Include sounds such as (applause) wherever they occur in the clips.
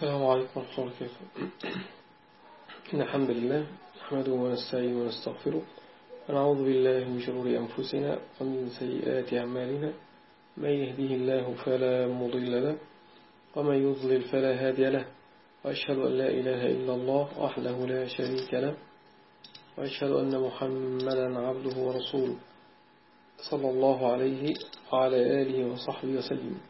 السلام عليكم ورحمة الله وبركاته. إن الحمد لله نحمده ونستعين ونستغفره ونعوذ بالله من شرور أنفسنا ومن سيئات أعمالنا. من يهديه الله فلا مضل له ومن يضلل فلا هادي له. وأشهد أن لا إله إلا الله وحده لا شريك له. وأشهد أن محمدا عبده ورسوله صلى الله عليه وعلى آله وصحبه وسلم.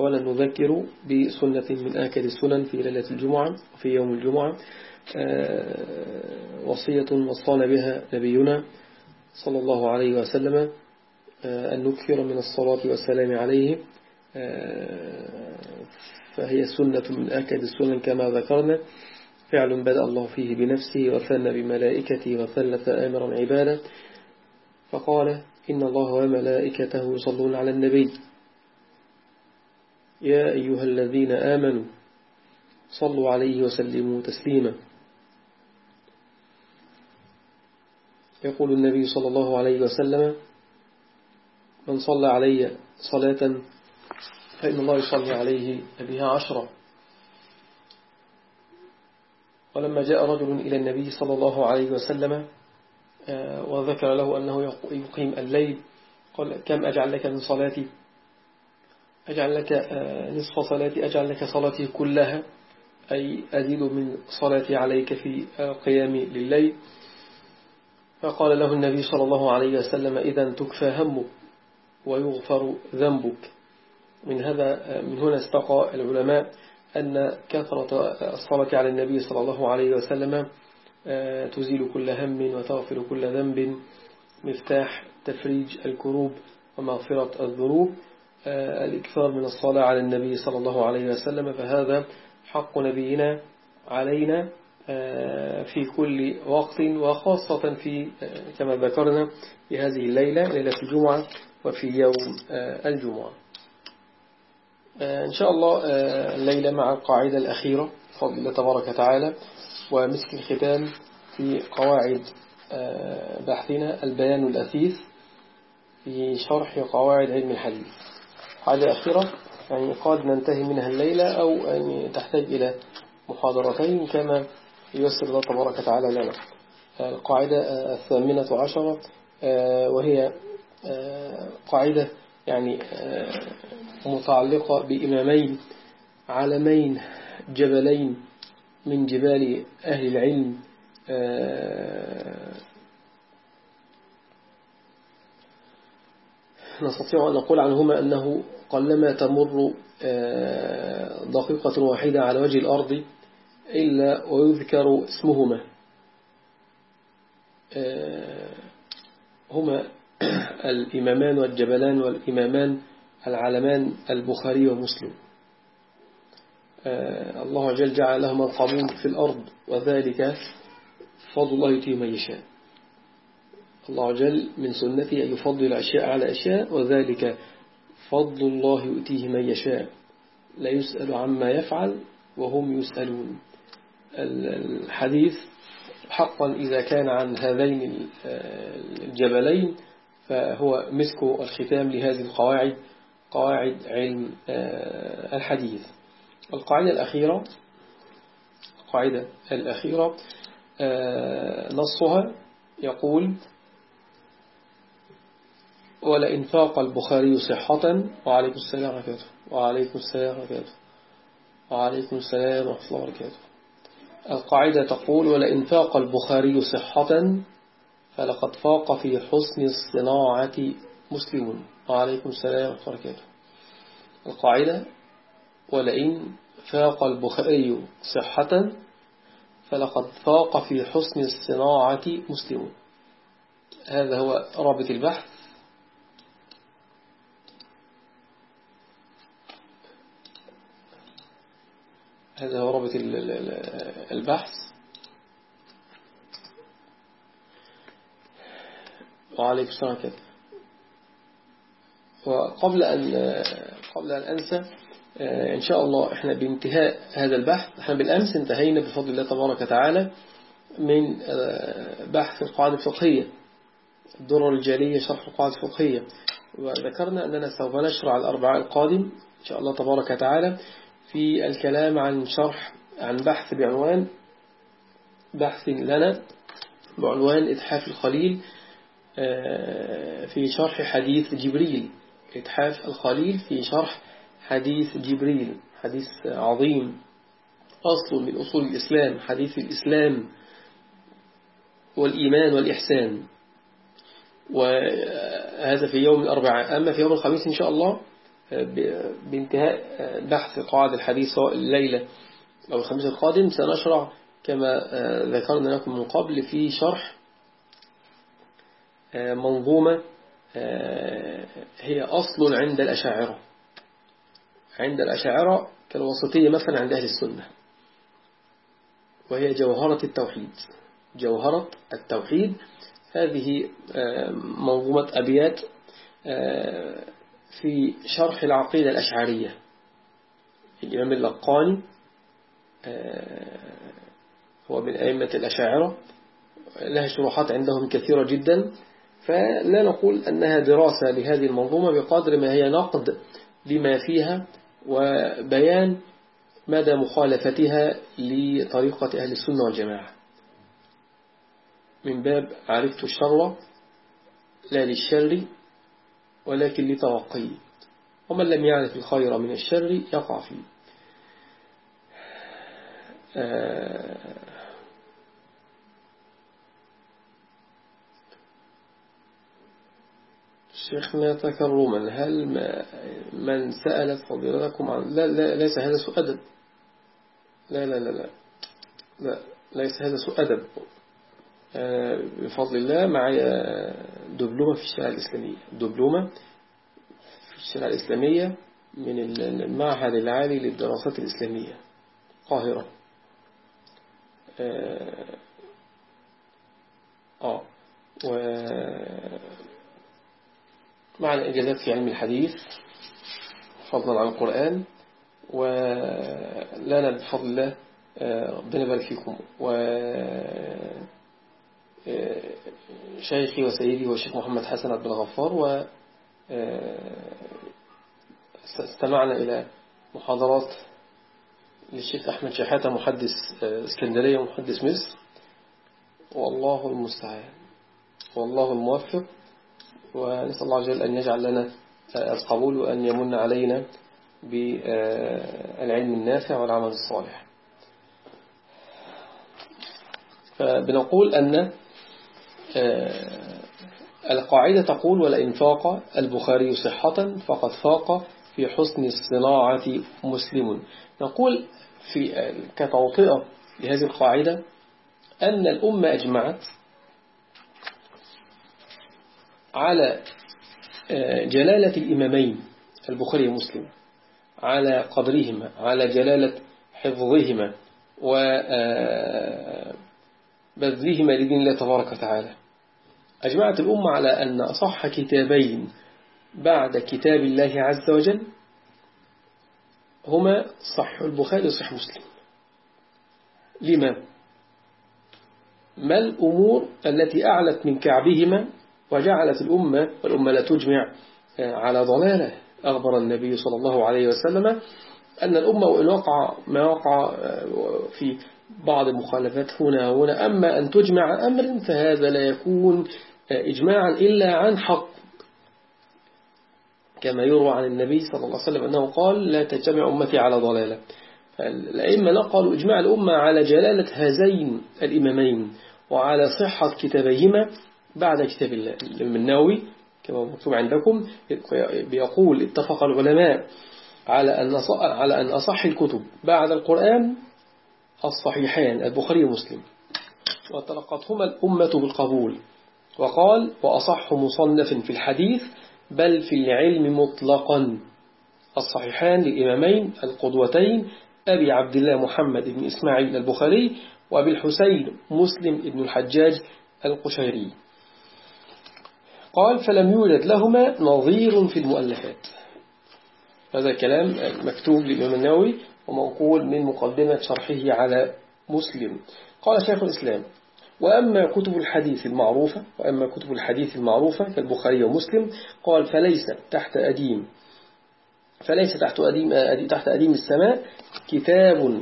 ولن نذكر بسنة من آكد السنن في ليلة الجمعة وفي يوم الجمعة وصية وصانا بها نبينا صلى الله عليه وسلم أن نكثر من الصلاة والسلام عليه فهي سنة من آكد السنن كما ذكرنا. فعل بدأ الله فيه بنفسه وثنى بملائكته وثلث آمرا عبادا فقال إن الله وملائكته يصلون على النبي. يا أيها الذين آمنوا صلوا عليه وسلموا تسليما. يقول النبي صلى الله عليه وسلم من صلى علي صلاة فإن الله يصلي عليه بها عشرة ولما جاء رجل إلى النبي صلى الله عليه وسلم وذكر له أنه يقيم الليل قال كم أجعل لك من صلاتي؟ أجعل لك نصف صلاتي أجعل لك صلاتي كلها أي أزيد من صلاتي عليك في قيامي لليل فقال له النبي صلى الله عليه وسلم إذا تكفى همك ويغفر ذنبك. من هذا من هنا استقى العلماء أن كثرة الصلاة على النبي صلى الله عليه وسلم تزيل كل هم وتغفر كل ذنب. مفتاح تفريج الكروب ومغفرة الذنوب. الإكثار من الصلاة على النبي صلى الله عليه وسلم فهذا حق نبينا علينا في كل وقت وخاصة في كما ذكرنا في هذه الليلة ليلة الجمعة وفي يوم الجمعة. إن شاء الله الليلة مع القاعدة الأخيرة بفضل الله تبارك وتعالى ومسك الختام في قواعد بحثنا البيان الأثيث في شرح قواعد علم الحديث. قاعدة أخيرة يعني قد ننتهي منها الليلة أو يعني تحتاج إلى محاضرتين كما ييسر الله تبارك وتعالى لنا. القاعدة الثامنة عشرة وهي قاعدة يعني متعلقة بإمامين علمين جبلين من جبال أهل العلم نستطيع أن نقول عنهما أنه قلما تمر دقيقة واحدة على وجه الأرض إلا ويذكر اسمهما. هما (clears throat) الإمامان والجبلان والإمامان العلمان البخاري ومسلم. الله جل جعل لهما القبول في الأرض وذلك فضل الله يتيه من يشاء. الله جل من سنته أن يفضل أشياء على أشياء وذلك فضل الله يؤتيه من يشاء. لا يسأل عما يفعل وهم يسألون. الحديث حقا إذا كان عن هذين الجبلين فهو مسك الختام لهذه القواعد قواعد علم الحديث. القاعدة الأخيرة القاعدة الأخيرة نصها يقول ولئن فاق البخاري صحة وعليكم السلام وبركاته. وعليكم السلام وبركاته. وعليكم السلام ورحمة الله وبركاته. القاعدة تقول ولئن فاق البخاري صحة فلقد فاق في حسن الصناعة مسلم. وعليكم السلام ورحمة الله وبركاته. القاعدة ولئن فاق البخاري صحة فلقد فاق في حسن الصناعة مسلم. هذا هو رابط البحث. هذا هو رابط البحث. وعليك السلام كده وقبل أن قبل أن أنسى آه، إن شاء الله إحنا بانتهاء هذا البحث إحنا بالأمس انتهينا بفضل الله تبارك وتعالى من آه، بحث القواعد الفقهية الدرر الجالية شرح القواعد الفقهية. وذكرنا أننا سوف نشرع الأربعاء القادم إن شاء الله تبارك وتعالى. في الكلام عن شرح عن بحث بعنوان بحث لنا بعنوان إتحاف الخليل آه، في شرح حديث جبريل. إتحاف الخليل في شرح حديث جبريل. حديث عظيم. أصل من أصول الإسلام حديث الإسلام والإيمان والإحسان. وهذا في يوم الأربعاء. أما في يوم الخميس إن شاء الله بانتهاء بحث قواعد الحديث سواء الليلة أو الخميس القادم سنشرع كما ذكرنا لكم من قبل في شرح منظومة هي أصل عند الأشاعرة. عند الأشاعرة كالوسطية مثلا عند أهل السنة. وهي جوهرة التوحيد. جوهرة التوحيد. هذه منظومة أبيات في شرح العقيدة الأشعرية. الإمام اللقاني آه، هو من أئمة الأشاعرة لها شروحات عندهم كثيرة جدا فلا نقول أنها دراسة لهذه المنظومة بقدر ما هي نقد لما فيها وبيان مدى مخالفتها لطريقة أهل السنة والجماعة. من باب عرفت الشر لا للشر ولكن لتوقيه ومن لم يعرف الخير من الشر يقع فيه. آه، شيخنا تكرما هل من سألت فضيلتكم عن لا, لا ليس هذا سوء أدب. لا لا لا لا. لا ليس هذا سوء أدب. بفضل الله معي دبلومة في الشريعة الإسلامية. دبلومة في الشريعة الإسلامية من المعهد العالي للدراسات الإسلامية قاهرة. آه, آه. و مع الإجازات في علم الحديث فضلا عن القرآن ولنا بفضل الله آه، ربنا يبارك فيكم. و شيخي وسيدي هو الشيخ محمد حسن عبد الغفار و استمعنا إلى محاضرات للشيخ أحمد شحاتة محدث إسكندرية ومحدث مصر. والله المستعان والله الموفق ونسأل الله عز وجل أن يجعل لنا القبول وأن يمن علينا بالعلم النافع والعمل الصالح. فبنقول أن آه، القاعدة تقول ولئن فاق البخاري صحة فقد فاق في حسن الصناعة مسلم. نقول في كتوطئة لهذه القاعدة أن الأمة أجمعت على آه، جلالة الإمامين البخاري ومسلم على قدرهما على جلالة حفظهما وبذلهما آه، لدين الله تبارك وتعالى. أجمعت الأمة على أن أصح كتابين بعد كتاب الله عز وجل هما صح البخاري وصح مسلم لما؟ ما الأمور التي أعلت من كعبهما وجعلت الأمة والأمة لا تجمع آه، على ضلالة أخبر النبي صلى الله عليه وسلم أن الأمة وإن وقع ما وقع آه، في بعض المخالفات هنا وهنا أما أن تجمع أمر فهذا لا يكون إجماعا إلا عن حق. كما يروى عن النبي صلى الله عليه وسلم أنه قال لا تجتمع أمتي على ضلالة. الأئمة نقلوا إجماع الأمة على جلالة هذين الإمامين وعلى صحة كتابيهما بعد كتاب النووي كما مكتوب عندكم بيقول اتفق العلماء على أن على أن أصح الكتب بعد القرآن الصحيحان البخاري ومسلم. وتلقتهما الأمة بالقبول. وقال وأصح مصنف في الحديث بل في العلم مطلقا. الصحيحان للإمامين القدوتين أبي عبد الله محمد بن إسماعيل البخاري وأبي الحسين مسلم بن الحجاج القشيري. قال فلم يوجد لهما نظير في المؤلفات. هذا كلام مكتوب للإمام النووي ومنقول من مقدمة شرحه على مسلم. قال شيخ الإسلام وأما كتب الحديث المعروفة وأما كتب الحديث المعروفة كالبخاري ومسلم قال فليس تحت أديم فليس تحت أديم, تحت أديم السماء كتاب.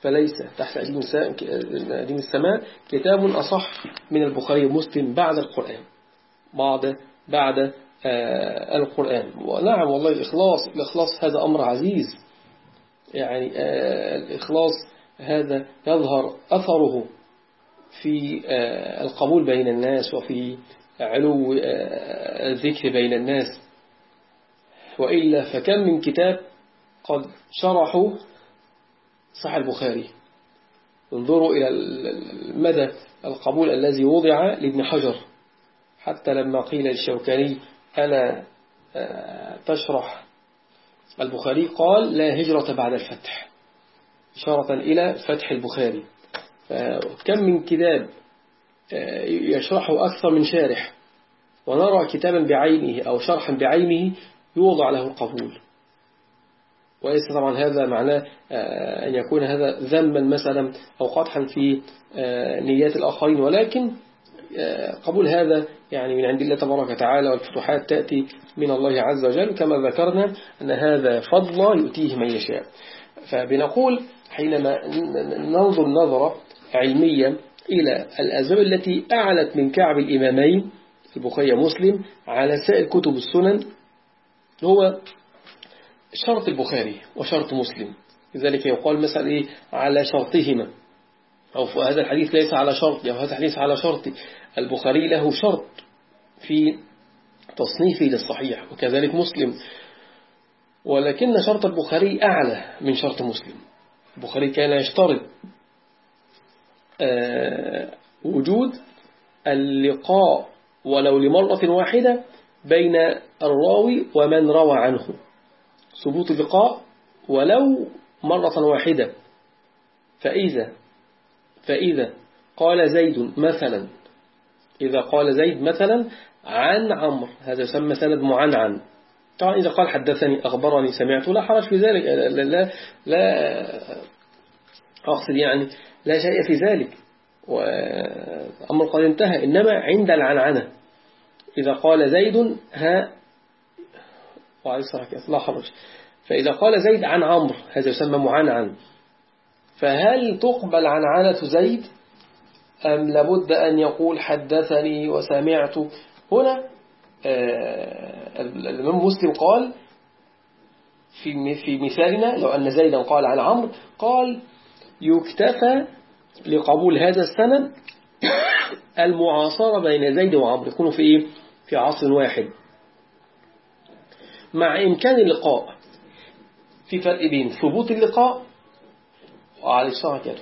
فليس تحت أديم السماء كتاب أصح من البخاري ومسلم بعد القرآن بعد بعد آه، القرآن. ونعم والله الإخلاص الإخلاص هذا أمر عزيز. يعني آه، الإخلاص هذا يظهر أثره في آه، القبول بين الناس وفي علو الذكر بين الناس. وإلا فكم من كتاب قد شرحوا صح البخاري. انظروا إلى مدى القبول الذي وضع لابن حجر. حتى لما قيل للشوكاني ألا آه، تشرح؟ البخاري قال لا هجرة بعد الفتح. إشارة إلى فتح البخاري. كم من كتاب آه، يشرحه أكثر من شارح. ونرى كتابا بعينه أو شرحا بعينه يوضع له القبول وليس طبعا هذا معناه آه، أن يكون هذا ذنبا مثلا أو قدحا في نيات الآخرين. ولكن قبول هذا يعني من عند الله تبارك وتعالى والفتوحات تأتي من الله عز وجل. كما ذكرنا أن هذا فضل يؤتيه من يشاء. فبنقول حينما ننظر نظرة علمية إلى الأسباب التي أعلت من كعب الإمامين البخاري مسلم على سائر كتب السنن. هو شرط البخاري وشرط مسلم. لذلك يقال مثلا إيه؟ على شرطهما. أو هذا الحديث ليس على شرطي أو هذا الحديث على شرطي البخاري له شرط في تصنيفه للصحيح وكذلك مسلم. ولكن شرط البخاري أعلى من شرط مسلم. البخاري كان يشترط وجود اللقاء ولو لمرة واحدة بين الراوي ومن روى عنه. ثبوت اللقاء ولو مرة واحدة. فإذا فإذا قال زيد مثلا إذا قال زيد مثلا عن عمرو هذا يسمى سند معنعن. طبعا إذا قال حدثني أخبرني سمعت لا حرج في ذلك لا, لا, لا أقصد يعني لا شيء في ذلك. وأمر قد انتهى. إنما عند العنعنة. إذا قال زيد ها وعليه الصلاة لا فإذا قال زيد عن عمرو هذا يسمى معنعن فهل تقبل عنعنة زيد؟ أم لابد أن يقول حدثني وسمعت؟ هنا آه، الإمام مسلم قال في مثالنا لو أن زيدا قال عن عمرو قال يكتفى لقبول هذا السند المعاصرة بين زيد وعمرو. يكونوا في إيه؟ في عصر واحد. مع إمكان اللقاء في فرق بين ثبوت اللقاء وعلى الصلاة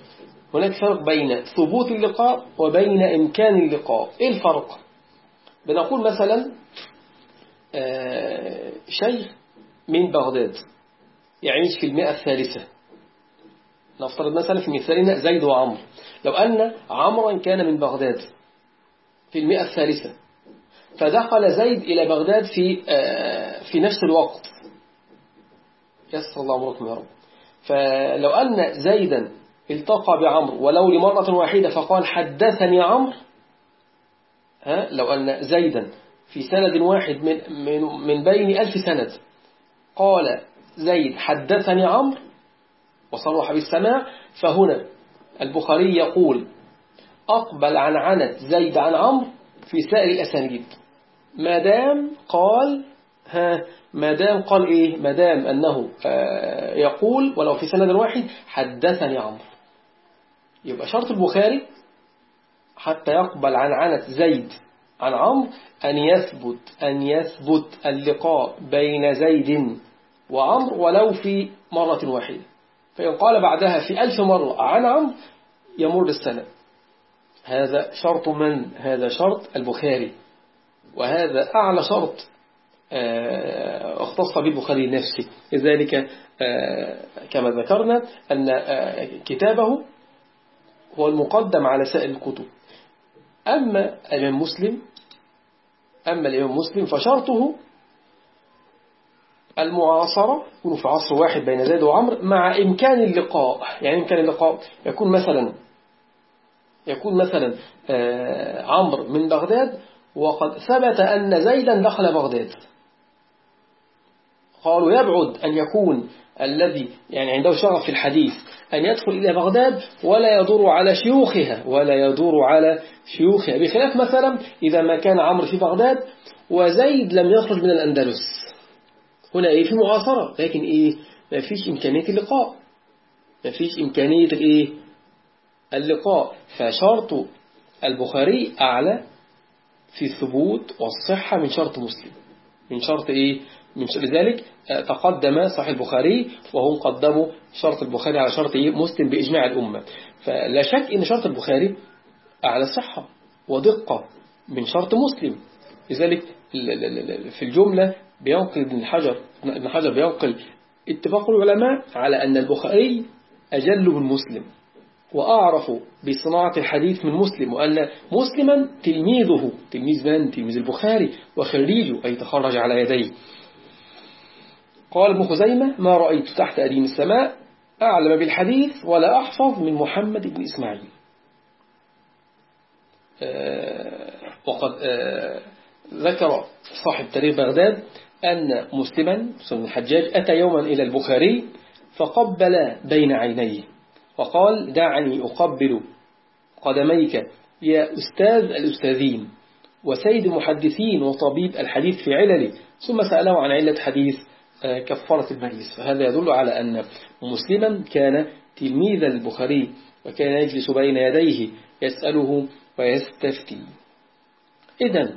هناك فرق بين ثبوت اللقاء وبين إمكان اللقاء. إيه الفرق؟ بنقول مثلا آه، شيخ من بغداد يعيش في المئة الثالثة. نفترض مثلا في مثالنا زيد وعمر. لو أن عمرا كان من بغداد في المئة الثالثة فدخل زيد إلى بغداد في آه، في نفس الوقت. يسر الله أمركم يا رب. فلو أن زيدا التقى بعمرو ولو لمرة واحدة فقال حدثني عمرو ها لو أن زيدا في سند واحد من, من, من بين ألف سند قال زيد حدثني عمرو وصرح بالسماع فهنا البخاري يقول أقبل عن عنة زيد عن عمرو في سائر الأسانيد. ما دام قال ها ما دام قال إيه؟ ما دام أنه آه، يقول ولو في سند واحد حدثني عمرو. يبقى شرط البخاري حتى يقبل عن عنة زيد عن عمرو أن يثبت أن يثبت اللقاء بين زيد وعمرو ولو في مرة واحدة. فإن قال بعدها في ألف مرة عن عمرو يمر السنة هذا شرط من؟ هذا شرط البخاري. وهذا أعلى شرط آه، اختص به البخاري نفسه. لذلك آه، كما ذكرنا أن آه، كتابه هو المقدم على سائر الكتب. أما الإمام مسلم أما الإمام مسلم فشرطه المعاصرة يكون في عصر واحد بين زيد وعمر مع إمكان اللقاء. يعني إمكان اللقاء يكون مثلا يكون مثلا عمرو من بغداد وقد ثبت أن زيدا دخل بغداد. قالوا يبعد أن يكون الذي يعني عنده شغف في الحديث أن يدخل إلى بغداد ولا يدور على شيوخها ولا يدور على شيوخها. بخلاف مثلا إذا ما كان عمرو في بغداد وزيد لم يخرج من الأندلس. هنا إيه في معاصرة لكن إيه ما فيش إمكانية اللقاء. ما فيش إمكانية الإيه اللقاء. فشرط البخاري أعلى في الثبوت والصحة من شرط مسلم. من شرط إيه؟ من شرط لذلك آه، تقدم صحيح البخاري وهم قدموا شرط البخاري على شرط إيه؟ مسلم بإجماع الأمة. فلا شك إن شرط البخاري أعلى صحة ودقة من شرط مسلم. لذلك في الجملة بينقل ابن حجر ابن حجر بينقل اتفاق العلماء على أن البخاري أجل من مسلم وأعرف بصناعة الحديث من مسلم وأن مسلما تلميذه تلميذ من؟ تلميذ البخاري وخريجه أي تخرج على يديه قال ابن خزيمة ما رأيت تحت أديم السماء أعلم بالحديث ولا أحفظ من محمد بن إسماعيل آه، وقد آه، ذكر صاحب تاريخ بغداد أن مسلما مسلم الحجاج أتى يوما إلى البخاري فقبل بين عينيه وقال دعني أقبل قدميك يا أستاذ الأستاذين وسيد المحدثين وطبيب الحديث في علله ثم سأله عن علة حديث آه، كفارة المجلس. فهذا يدل على أن مسلما كان تلميذ البخاري وكان يجلس بين يديه يسأله ويستفتي. إذا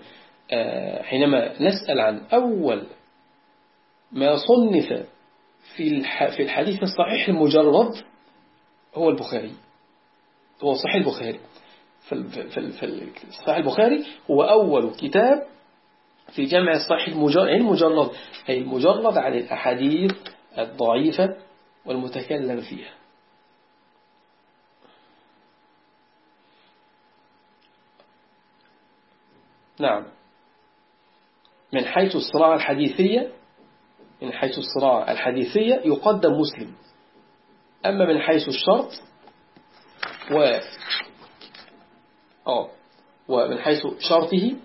آه، حينما نسأل عن أول ما صنف في الحديث الصحيح المجرد هو البخاري. هو صحيح البخاري. فالصحيح البخاري هو أول كتاب في جمع الصحيح المجرد المجرد. أي المجرد عن الأحاديث الضعيفة والمتكلم فيها. نعم. من حيث الصراع الحديثية من حيث الصراع الحديثية يقدم مسلم. أما من حيث الشرط و آه ومن حيث شرطه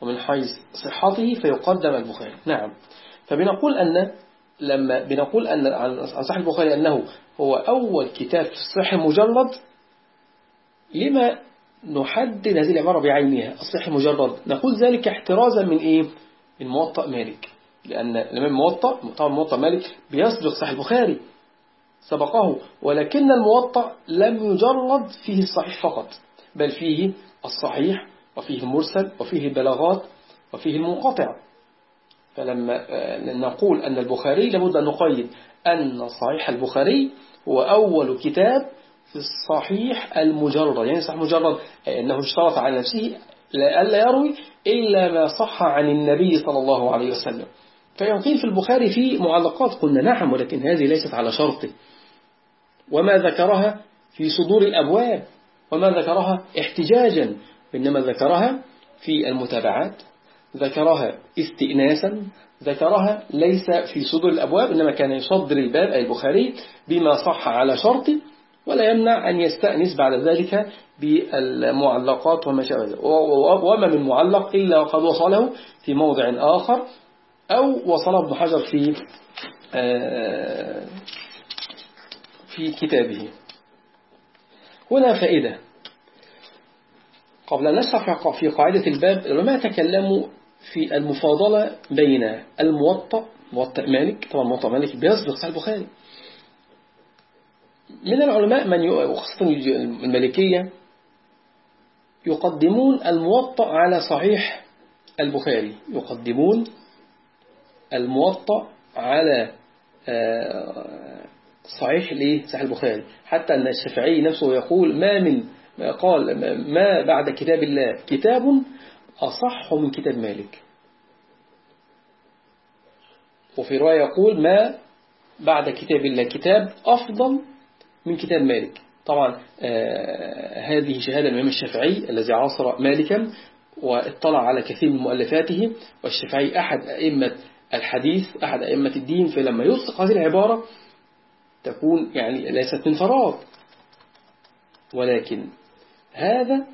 ومن حيث صحته فيقدم البخاري. نعم. فبنقول أن لما بنقول أن عن صحيح البخاري أنه هو أول كتاب في الصحيح المجرد لما نحدد هذه العبارة بعينها؟ الصحيح المجرد نقول ذلك احترازا من إيه؟ من موطأ مالك. لأن الإمام موطأ طبعا موطأ مالك بيسبق صحيح البخاري. سبقه ولكن الموطأ لم يجرد فيه الصحيح فقط بل فيه الصحيح وفيه المرسل وفيه البلاغات وفيه المنقطع. فلما آه، نقول أن البخاري لابد أن نقيد أن صحيح البخاري هو أول كتاب في الصحيح المجرد. يعني صحيح مجرد أنه اشترط على نفسه ألا يروي إلا ما صح عن النبي صلى الله عليه وسلم. فيقيل في البخاري في معلقات. قلنا نعم ولكن هذه ليست على شرطه وما ذكرها في صدور الأبواب وما ذكرها احتجاجا وإنما ذكرها في المتابعات. ذكرها استئناسا ذكرها ليس في صدور الأبواب إنما كان يصدر الباب أي البخاري بما صح على شرط ولا يمنع أن يستأنس بعد ذلك بالمعلقات وما شابه وما من معلق إلا وقد وصله في موضع آخر أو وصله ابن حجر في آه، في كتابه. هنا فائدة. قبل أن نشرح في قاعدة الباب العلماء تكلموا في المفاضلة بين الموطأ موطأ مالك طبعا موطأ مالك بيسبق صحيح البخاري. من العلماء من وخاصة المالكية يقدمون الموطأ على صحيح البخاري. يقدمون الموطأ على آه، صحيح ليه؟ صحيح البخاري. حتى أن الشافعي نفسه يقول ما من قال ما بعد كتاب الله كتاب أصح من كتاب مالك. وفي رواية يقول ما بعد كتاب الله كتاب أفضل من كتاب مالك. طبعا آه هذه شهادة الإمام الشافعي الذي عاصر مالكا واطلع على كثير من مؤلفاته والشافعي أحد أئمة الحديث أحد أئمة الدين فلما يطلق هذه العبارة تكون يعني ليست من فراغ. ولكن هذا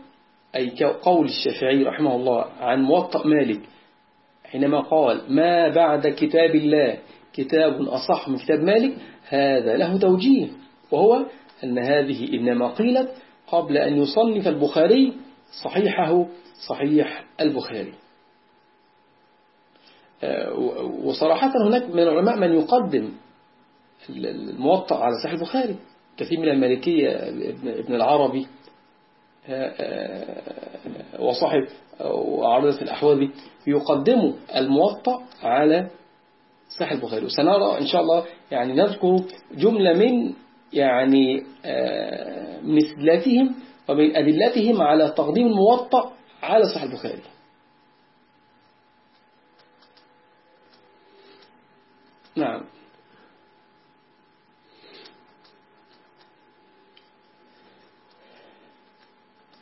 أي قول الشافعي رحمه الله عن موطأ مالك حينما قال ما بعد كتاب الله كتاب أصح من كتاب مالك هذا له توجيه وهو أن هذه إنما قيلت قبل أن يصنف البخاري صحيحه صحيح البخاري. وصراحة هناك من العلماء من يقدم الموطأ على صحيح البخاري. كثير من المالكية ابن العربي آه، آه، وصاحب وعرضة الأحواذي يقدموا الموطأ على صحيح البخاري. وسنرى إن شاء الله يعني نذكر جملة من يعني مثلاتهم ومن أدلتهم على تقديم الموطأ على صحيح البخاري. نعم.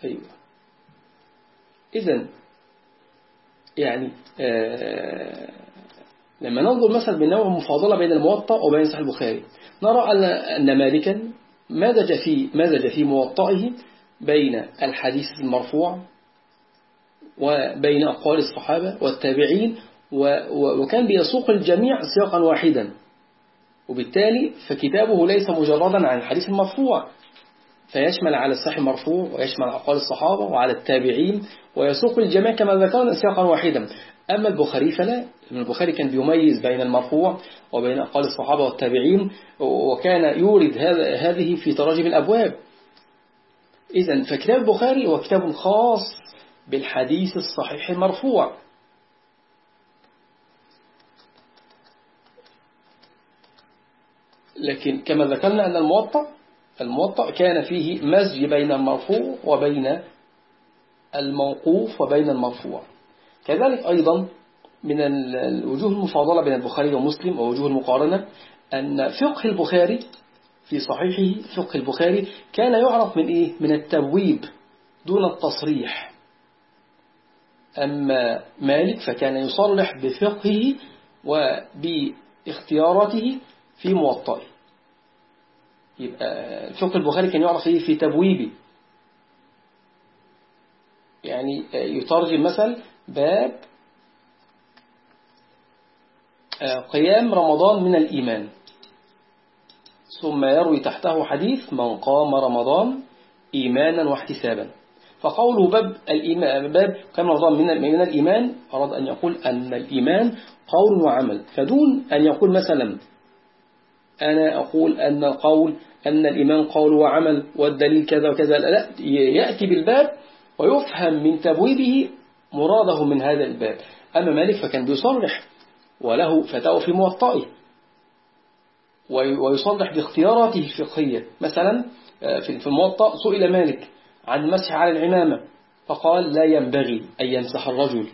أيوة. إذن يعني آه لما ننظر مثلا بنوع مفاضلة بين الموطأ وبين صحيح البخاري نرى أن مالكا مزج في مزج في موطئه بين الحديث المرفوع وبين أقوال الصحابة والتابعين وكان بيسوق الجميع سياقا واحدا. وبالتالي فكتابه ليس مجردا عن الحديث المرفوع. فيشمل على الصحيح المرفوع ويشمل أقوال الصحابة وعلى التابعين ويسوق الجميع كما ذكرنا سياقا واحدا. أما البخاري فلا. البخاري كان بيميز بين المرفوع وبين أقوال الصحابة والتابعين وكان يورد هذه في تراجم الأبواب. إذا فكتاب البخاري هو كتاب خاص بالحديث الصحيح المرفوع. لكن كما ذكرنا أن الموطأ الموطأ كان فيه مزج بين المرفوع وبين الموقوف وبين المرفوع. كذلك أيضا من الوجوه المفاضلة بين البخاري ومسلم ووجوه المقارنة أن فقه البخاري في صحيحه فقه البخاري كان يعرف من إيه؟ من التبويب دون التصريح. أما مالك فكان يصرح بفقهه وباختياراته في موطئه. يبقى فقه البخاري كان يعرف إيه في تبويبه يعني يترجم مثل باب آه، قيام رمضان من الإيمان. ثم يروي تحته حديث من قام رمضان إيمانا واحتسابا. فقوله باب الإيمان باب قيام رمضان من من الإيمان أراد أن يقول أن الإيمان قول وعمل. فدون أن يقول مثلا أنا أقول أن القول أن الإيمان قول وعمل والدليل كذا وكذا لا يأتي بالباب ويفهم من تبويبه مراده من هذا الباب. أما مالك فكان بيصرح وله فتاوى في موطئه ويصرح باختياراته الفقهية. مثلا آه، في الموطأ سئل مالك عن المسح على العمامة فقال لا ينبغي أن يمسح الرجل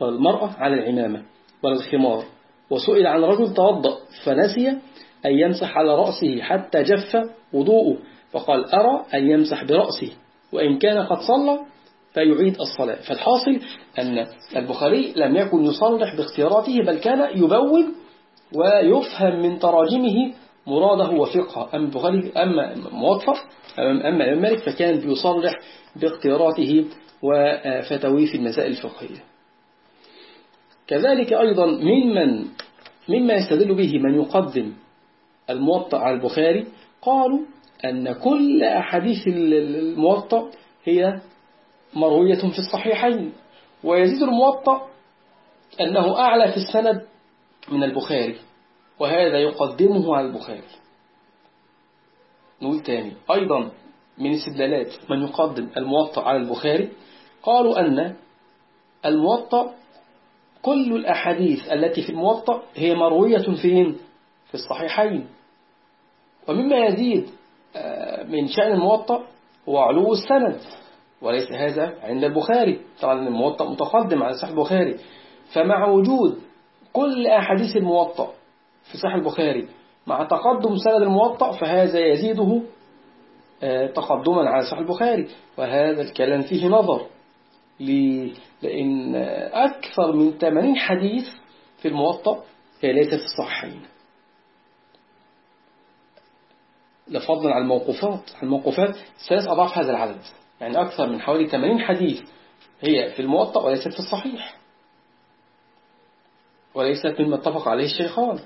والمرأة على العمامة ولا الخمار. وسئل عن رجل توضأ فنسي أن يمسح على رأسه حتى جف وضوءه فقال أرى أن يمسح برأسه وإن كان قد صلى فيعيد الصلاة. فالحاصل أن البخاري لم يكن يصرح باختياراته بل كان يبوب ويفهم من تراجمه مراده وفقه. أما البخاري أما موفق أما مالك فكان بيصرح باختياراته وفتويه في المسائل الفقهية. كذلك أيضا ممن مما يستدل به من يقدم الموطأ على البخاري قالوا أن كل أحاديث الموطأ هي مروية في الصحيحين ويزيد الموطأ أنه أعلى في السند من البخاري وهذا يقدمه على البخاري نقول تاني أيضا من استدلالات من يقدم الموطأ على البخاري قالوا أن الموطأ كل الأحاديث التي في الموطأ هي مروية فين؟ في الصحيحين ومما يزيد آه، من شأن الموطأ هو علو السند وليس هذا عند البخاري. طبعا الموطأ متقدم على صحيح البخاري. فمع وجود كل أحاديث الموطأ في صحيح البخاري مع تقدم سند الموطأ فهذا يزيده آه، تقدما على صحيح البخاري. وهذا الكلام فيه نظر لأن أكثر من 80 حديث في الموطأ هي ليست في الصحيحين. لفضلا على الموقوفات. الموقوفات ثلاث أضعاف هذا العدد. يعني أكثر من حوالي 80 حديث هي في الموطأ وليست في الصحيح. وليست مما اتفق عليه الشيخان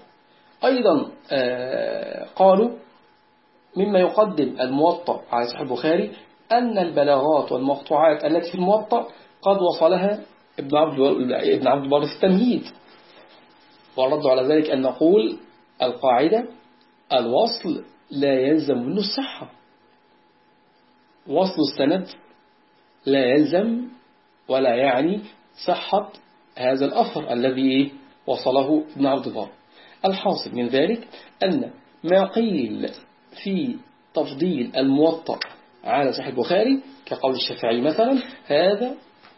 أيضا آه، قالوا مما يقدم الموطأ على صحيح البخاري أن البلاغات والمقطوعات التي في الموطأ قد وصلها ابن عبد ابن عبد البر في التمهيد. والرد على ذلك أن نقول القاعدة الوصل لا يلزم منه الصحة. وصل السند لا يلزم ولا يعني صحة هذا الأثر الذي وصله ابن عبد البر. الحاصل من ذلك أن ما قيل في تفضيل الموطأ على صحيح البخاري كقول الشافعي مثلا هذا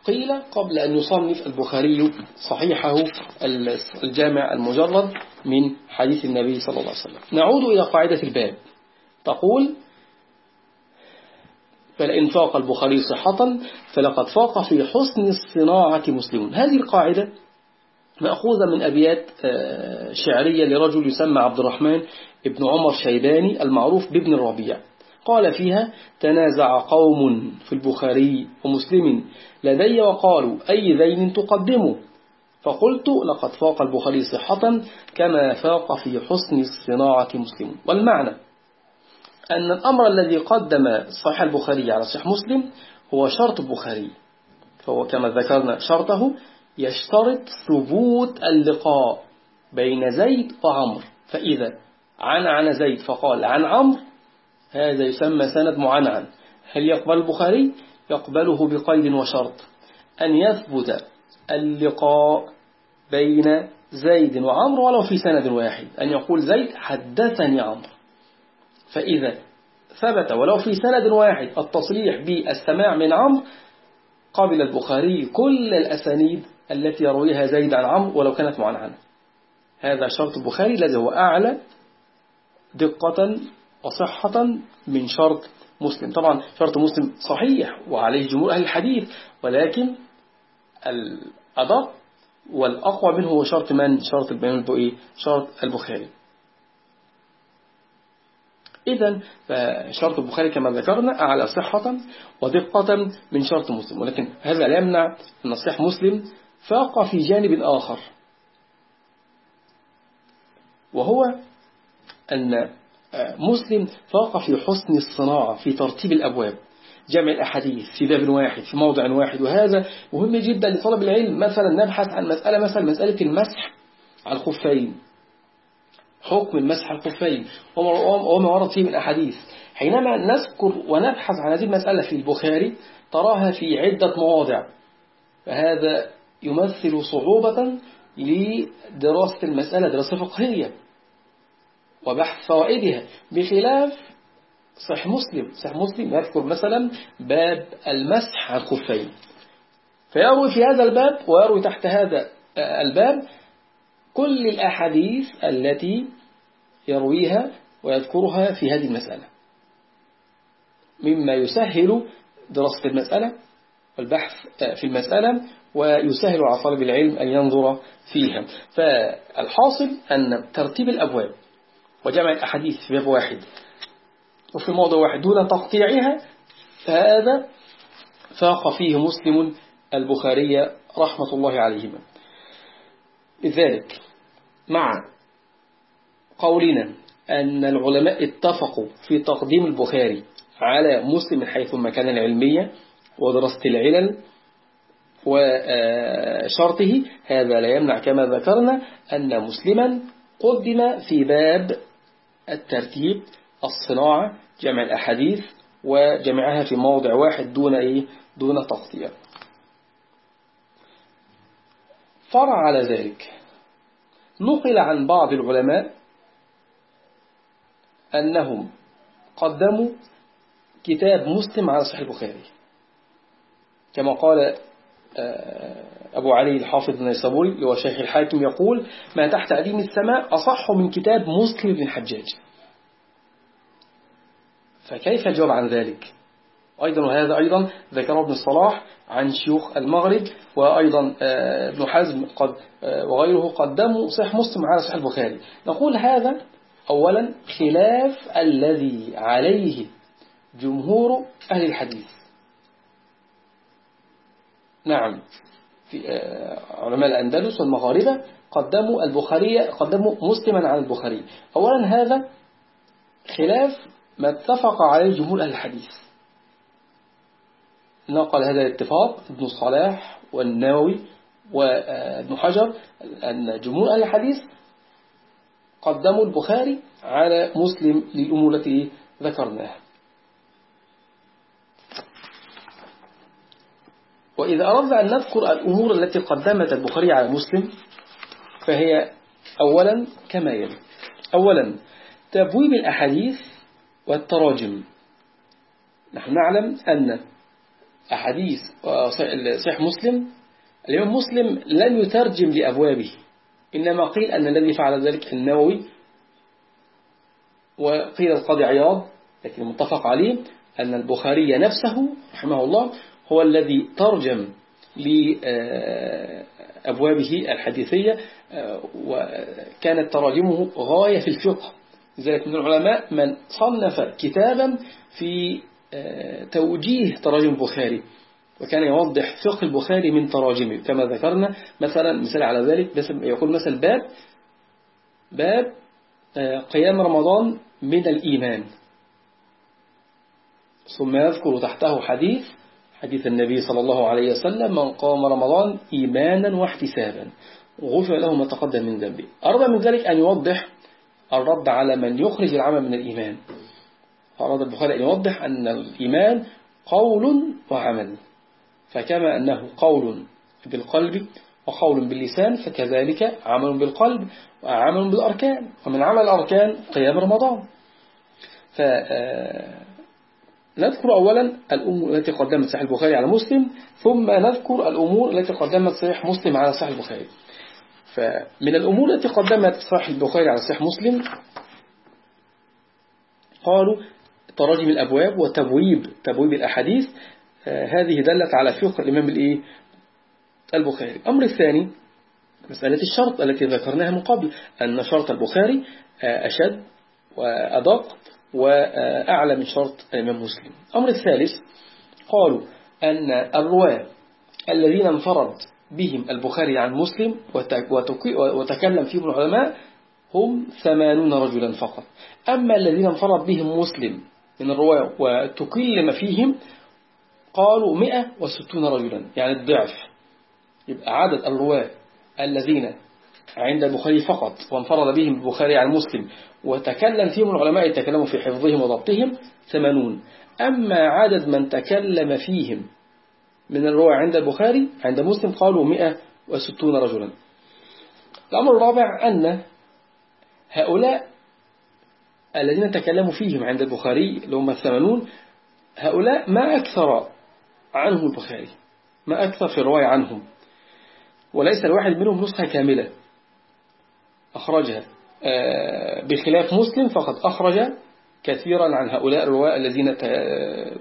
قيل قبل أن يصنف البخاري صحيحه الجامع المجرد من حديث النبي صلى الله عليه وسلم. نعود إلى قاعدة الباب. تقول فلئن فاق البخاري صحة فلقد فاق في حسن الصناعة مسلمون هذه القاعدة مأخوذة من أبيات آه، شعرية لرجل يسمى عبد الرحمن ابن عمر شيباني المعروف بابن الربيع. قال فيها تنازع قوم في البخاري ومسلم لدي وقالوا أي ذين تقدموا فقلت لقد فاق البخاري صحة كما فاق في حسن الصناعة مسلم. والمعنى أن الأمر الذي قدم صحيح البخاري على صحيح مسلم هو شرط البخاري. فهو كما ذكرنا شرطه يشترط ثبوت اللقاء بين زيد وعمر. فإذا عن عن زيد فقال عن عمر هذا يسمى سند معنعن. هل يقبل البخاري؟ يقبله بقيد وشرط. أن يثبت اللقاء بين زيد وعمر ولو في سند واحد. أن يقول زيد حدثني عمر فإذا ثبت ولو في سند واحد التصريح بالسماع من عمر قبل البخاري كل الأسانيد التي يرويها زيد عن عمرو ولو كانت معنعنة هذا شرط البخاري الذي هو أعلى دقة وصحة من شرط مسلم. طبعا شرط مسلم صحيح وعليه جمهور أهل الحديث ولكن الأدق والأقوى منه هو شرط من؟ شرط البيان إيه؟ شرط البخاري. إذا فشرط البخاري كما ذكرنا أعلى صحة ودقة من شرط مسلم. ولكن هذا لا يمنع أن صحيح مسلم فاق في جانب آخر وهو أن مسلم فاق في حسن الصناعة في ترتيب الأبواب. جمع الأحاديث في باب واحد في موضع واحد وهذا. مهم جدا لطلب العلم مثلا نبحث عن مسألة مثلا مسألة المسح على الخفين. حكم المسح على الخفين. وما ورد فيه من أحاديث. حينما نذكر ونبحث عن هذه المسألة في البخاري تراها في عدة مواضع. فهذا يمثل صعوبة لدراسة المسألة دراسة فقهية. وبحث فوائدها بخلاف صحيح مسلم. صحيح مسلم يذكر مثلا باب المسح على الخفين. فيروي في هذا الباب ويروي تحت هذا الباب كل الأحاديث التي يرويها ويذكرها في هذه المسألة. مما يسهل دراسة المسألة والبحث في المسألة ويسهل على طالب العلم أن ينظر فيها. فالحاصل أن ترتيب الأبواب وجمع الأحاديث في باب واحد. وفي موضوع واحد دون تقطيعها فهذا فاق فيه مسلم البخاري رحمة الله عليهما. لذلك مع قولنا أن العلماء اتفقوا في تقديم البخاري على مسلم حيث المكان العلمية ودراسة العلل وشرطه هذا لا يمنع كما ذكرنا أن مسلما قدم في باب الترتيب الصناعة جمع الأحاديث وجمعها في موضع واحد دون إيه؟ دون تغطية فرع على ذلك. نقل عن بعض العلماء أنهم قدموا كتاب مسلم على صحيح البخاري. كما قال أبو علي الحافظ النيسابوري اللي هو شيخ الحاكم يقول ما تحت أديم السماء أصح من كتاب مسلم بن حجاج. فكيف الجواب عن ذلك؟ أيضا وهذا أيضا ذكره ابن الصلاح عن شيوخ المغرب وأيضا آه، ابن حزم قد آه، وغيره قدموا صحيح مسلم على صحيح البخاري. نقول هذا أولا خلاف الذي عليه جمهور أهل الحديث. نعم. في آه، علماء الأندلس والمغاربة قدموا البخاري قدموا مسلما على البخاري. أولا هذا خلاف ما اتفق عليه جمهور أهل الحديث. نقل هذا الاتفاق ابن الصلاح والنووي وابن حجر أن جمهور أهل الحديث قدموا البخاري على مسلم للأمور التي ذكرناها وإذا أردنا أن نذكر الأمور التي قدمت البخاري على مسلم فهي أولا كما يلي. أولا تبويب الأحاديث والتراجم. نحن نعلم أن أحاديث صحيح مسلم. اليوم مسلم لم يترجم لأبوابه. إنما قيل أن الذي فعل ذلك النووي وقيل القاضي عياض لكن المتفق عليه أن البخاري نفسه رحمه الله هو الذي ترجم لأبوابه الحديثية وكانت تراجمه غاية في الفقه. لذلك من العلماء من صنف كتابا في توجيه تراجم البخاري وكان يوضح فقه البخاري من تراجمه. كما ذكرنا مثلا مثال على ذلك يقول مثل باب باب قيام رمضان من الإيمان. ثم يذكر تحته حديث حديث النبي صلى الله عليه وسلم من قام رمضان إيمانا واحتسابا غفر له ما تقدم من ذنبه. أراد من ذلك أن يوضح الرد على من يخرج العمل من الإيمان. أراد البخاري أن يوضح أن الإيمان قول وعمل فكما أنه قول بالقلب وقول باللسان فكذلك عمل بالقلب وعمل بالأركان ومن عمل الأركان قيام رمضان. نذكر أولا الأمور التي قدمت صحيح البخاري على مسلم ثم نذكر الأمور التي قدمت صحيح مسلم على صحيح البخاري. فمن الأمور التي قدمت صحيح البخاري على صحيح مسلم قالوا تراجم الأبواب وتبويب تبويب الأحاديث آه، هذه دلت على فقه الإمام الإيه؟ البخاري. الأمر الثاني مسألة الشرط التي ذكرناها من قبل أن شرط البخاري آه، أشد وأدق وأعلى من شرط الإمام مسلم. الأمر الثالث قالوا أن الرواة الذين انفرد بهم البخاري عن مسلم وتكلم فيهم العلماء هم ثمانون رجلا فقط. أما الذين انفرد بهم مسلم من الرواة وتكلم فيهم قالوا مئة وستون رجلا يعني الضعف. يبقى عدد الرواة الذين عند البخاري فقط وانفرد بهم البخاري عن مسلم. وتكلم فيهم العلماء يتكلموا في حفظهم وضبطهم ثمانون. أما عدد من تكلم فيهم من الرواة عند البخاري عند مسلم قالوا مئة وستون رجلا. الأمر الرابع أن هؤلاء الذين تكلموا فيهم عند البخاري اللي هم الثمانون هؤلاء ما أكثر عنه البخاري ما أكثر في الرواية عنهم. وليس الواحد منهم نسخة كاملة. أخرجها آه، بخلاف مسلم فقد أخرج كثيرا عن هؤلاء الرواة الذين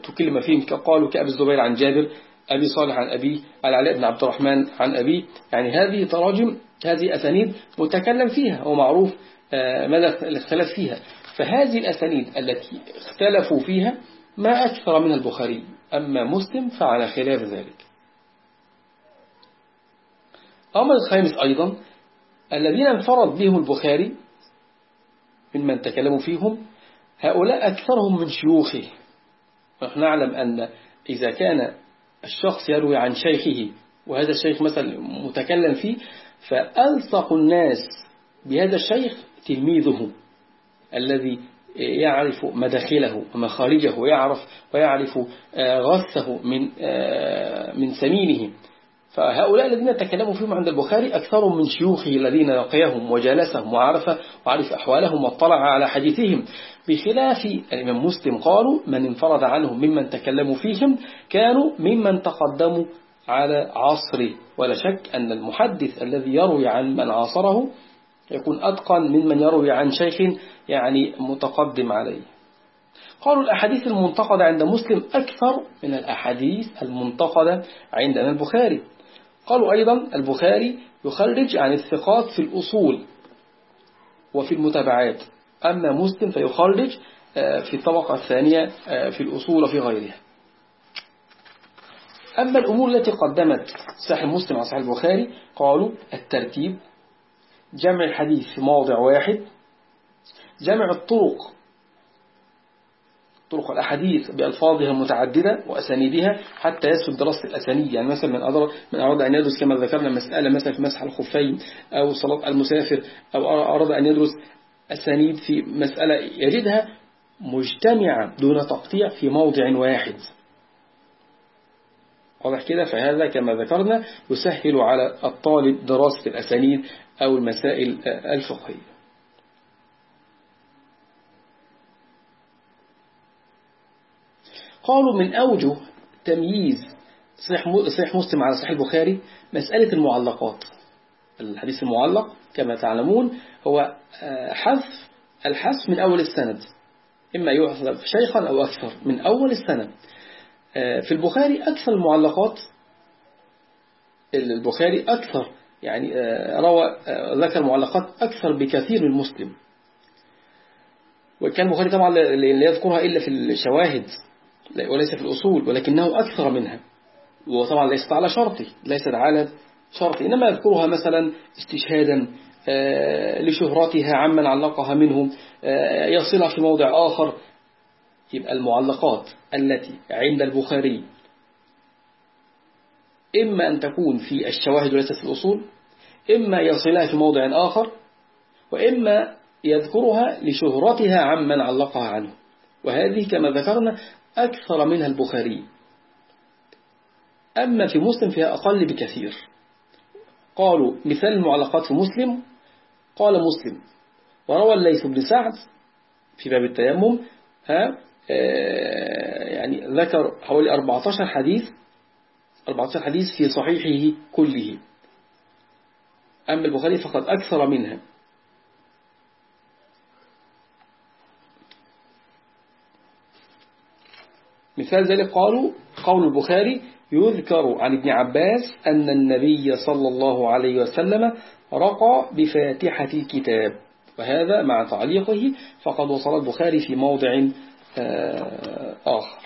تكلم فيهم قالوا كأبي الزبير عن جابر أبي صالح عن أبي العلاء بن عبد الرحمن عن أبي. يعني هذه تراجم هذه أسانيد متكلم فيها ومعروف آه، ماذا الاختلاف فيها. فهذه الأسانيد التي اختلفوا فيها ما أكثر من البخاري أما مسلم فعلى خلاف ذلك. أمر الخامس أيضا الذين انفرد بهم البخاري ممن تكلموا فيهم هؤلاء أكثرهم من شيوخه. نحن نعلم أن إذا كان الشخص يروي عن شيخه وهذا الشيخ مثلا متكلم فيه فألصق الناس بهذا الشيخ تلميذه الذي يعرف مداخله ومخارجه ويعرف ويعرف آه، غثه من آه، من سمينه. فهؤلاء الذين تكلموا فيهم عند البخاري أكثر من شيوخه الذين لقيهم وجالسهم وعرف وعرف أحوالهم واطلع على حديثهم. بخلاف الإمام مسلم قالوا من انفرد عنهم ممن تكلموا فيهم كانوا ممن تقدموا على عصره ولا شك أن المحدث الذي يروي عن من عاصره يكون أتقن ممن يروي عن شيخ يعني متقدم عليه. قالوا الأحاديث المنتقدة عند مسلم أكثر من الأحاديث المنتقدة عند البخاري. قالوا أيضا البخاري يخرج عن الثقات في الأصول وفي المتابعات. أما مسلم فيخرج آه، في الطبقة الثانية آه، في الأصول وفي غيرها. أما الأمور التي قدمت صحيح مسلم على صحيح البخاري قالوا الترتيب جمع الحديث في موضع واحد جمع الطرق طرق الأحاديث بألفاظها المتعددة وأسانيدها حتى يسهل دراسة الأسانيد. يعني مثلا من أراد من أراد أن يدرس كما ذكرنا مسألة مثلا في مسح الخفين أو صلاة المسافر أو أراد أن يدرس أسانيد في مسألة يجدها مجتمعة دون تقطيع في موضع واحد. واضح كده؟ فهذا كما ذكرنا يسهل على الطالب دراسة الأسانيد أو المسائل الفقهية. قالوا من أوجه تمييز صحيح مسلم على صحيح البخاري مسألة المعلقات. الحديث المعلق كما تعلمون هو آه، حذف الحذف من أول السند إما يحذف شيخا أو أكثر من أول السند. آه، في البخاري أكثر المعلقات البخاري أكثر يعني آه، روى ذكر معلقات أكثر بكثير من مسلم. وكان البخاري طبعا لا يذكرها إلا في الشواهد. وليس في الأصول ولكنه أكثر منها. وطبعا ليست على شرطي ليست على شرطي إنما يذكرها مثلا استشهادا آه، لشهرتها عمن علقها منهم آه، يصلها في موضع آخر. يبقى المعلقات التي عند البخاري إما أن تكون في الشواهد وليست في الأصول إما يصلها في موضع آخر وإما يذكرها لشهرتها عمن علقها عنه. وهذه كما ذكرنا أكثر منها البخاري. أما في مسلم فيها أقل بكثير. قالوا مثال المعلقات في مسلم قال مسلم. وروى الليث بن سعد في باب التيمم ها آه، يعني ذكر حوالي 14 حديث 14 حديث في صحيحه كله. أما البخاري فقد أكثر منها. مثال ذلك قالوا قول البخاري يذكر عن ابن عباس أن النبي صلى الله عليه وسلم رقى بفاتحة الكتاب وهذا مع تعليقه فقد وصل البخاري في موضع آه، آخر.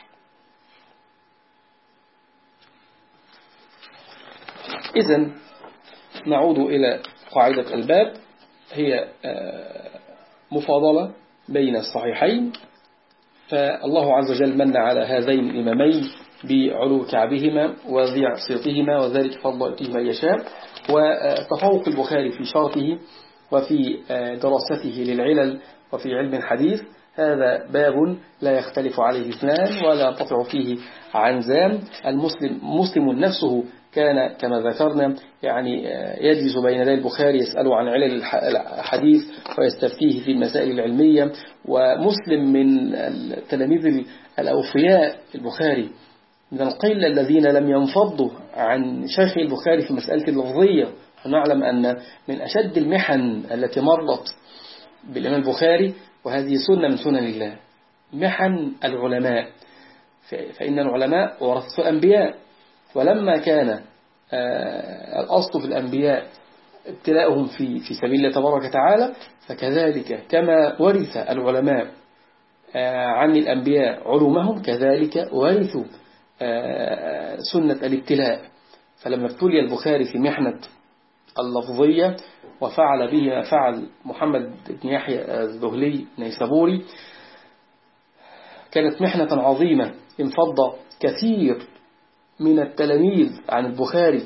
إذن نعود إلى قاعدة الباب هي آه، مفاضلة بين الصحيحين. فالله عز وجل من على هذين الإمامين بعلو كعبهما وذيع صيتهما وذلك فضل يؤتيه من يشاء. وتفوق البخاري في شرطه وفي دراسته للعلل وفي علم الحديث هذا باب لا يختلف عليه اثنان ولا ينقطع فيه عنزان المسلم مسلم نفسه كان كما ذكرنا يعني يجلس بين يدي البخاري يسأله عن علل الحديث ويستفتيه في المسائل العلمية. ومسلم من التلاميذ الأوفياء البخاري من القلة الذين لم ينفضوا عن شيخ البخاري في مسألة اللفظية ونعلم أن من أشد المحن التي مرت بالإمام البخاري وهذه سنة من سنن الله محن العلماء. فإن العلماء ورثة الأنبياء. ولما كان آه، الأصل في الأنبياء ابتلاؤهم في في سبيل الله تبارك وتعالى فكذلك كما ورث العلماء آه، عن الأنبياء علومهم كذلك ورثوا آه، سنة الابتلاء. فلما ابتلي البخاري في محنة اللفظية وفعل به ما فعل محمد بن يحيى الذهلي نيسابوري كانت محنة عظيمة انفض كثير من التلاميذ عن البخاري.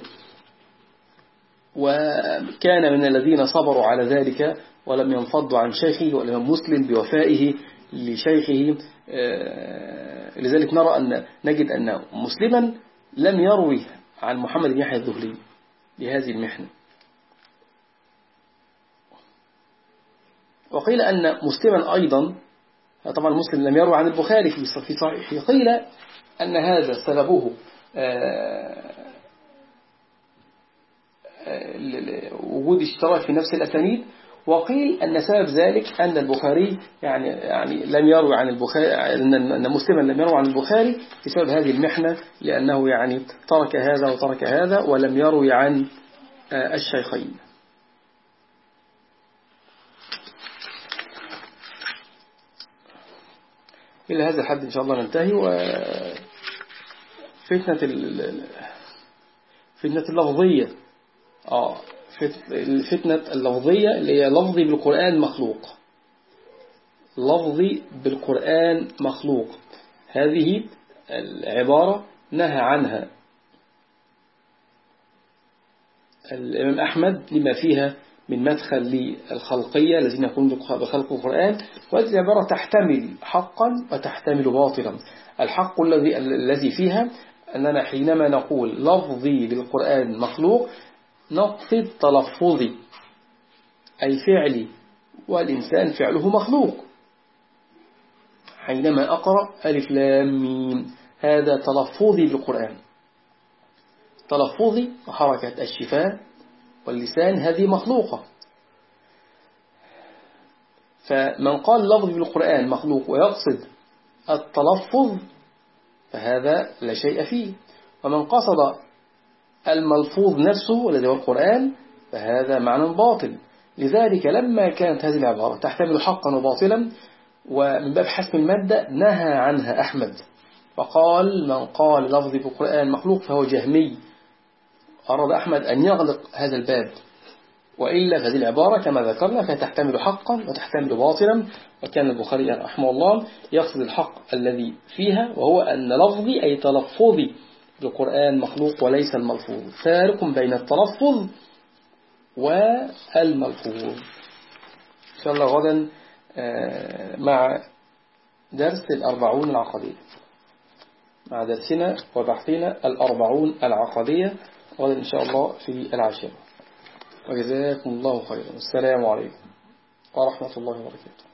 وكان من الذين صبروا على ذلك ولم ينفض عن شيخه والإمام مسلم بوفائه لشيخه. آه، لذلك نرى أن نجد أن مسلما لم يروي عن محمد بن يحيى الذهلي بهذه المحنة. وقيل أن مسلما أيضا طبعا مسلم لم يروي عن البخاري في صحيحه قيل أن هذا سببه. وجود اشتراك في نفس الأسانيد. وقيل أن سبب ذلك أن البخاري يعني يعني لم يروي عن البخاري أن مسلما لم يروي عن البخاري بسبب هذه المحنة لأنه يعني ترك هذا وترك هذا ولم يروي عن آه، الشيخين. إلى هذا الحد إن شاء الله ننتهي وفتنة فتنة اللفظية. آه الفتنة اللفظية اللي هي لفظي بالقرآن مخلوق. لفظي بالقرآن مخلوق. هذه العبارة نهى عنها. الإمام أحمد لما فيها من مدخل للخلقية الذين يقومون بخلق القرآن وهذه العبارة تحتمل حقا وتحتمل باطلا. الحق الذي فيها أننا حينما نقول لفظي بالقرآن مخلوق نقصد تلفظي أي فعلي والإنسان فعله مخلوق. حينما أقرأ ألف لام ميم هذا تلفظي بالقرآن. تلفظي وحركة الشفاء واللسان هذه مخلوقة. فمن قال لفظ بالقرآن مخلوق ويقصد التلفظ فهذا لا شيء فيه. ومن قصد الملفوظ نفسه الذي هو القرآن فهذا معنى باطل. لذلك لما كانت هذه العبارة تحتمل حقا وباطلا ومن باب حسم المادة نهى عنها أحمد. فقال من قال لفظ بالقرآن مخلوق فهو جهمي. أراد أحمد أن يغلق هذا الباب. وإلا هذه العبارة كما ذكرنا فهي تحتمل حقا وتحتمل باطلا وكان البخاري رحمه الله يقصد الحق الذي فيها وهو أن لفظي أي تلفظي بالقرآن مخلوق وليس الملفوظ. فارق بين التلفظ والملفوظ. إن شاء الله غدا آه، مع درس الأربعون العقدية. مع درسنا وبحثنا الأربعون العقدية غدا إن شاء الله في العاشرة. وجزاكم الله خيرا. السلام عليكم ورحمة الله وبركاته.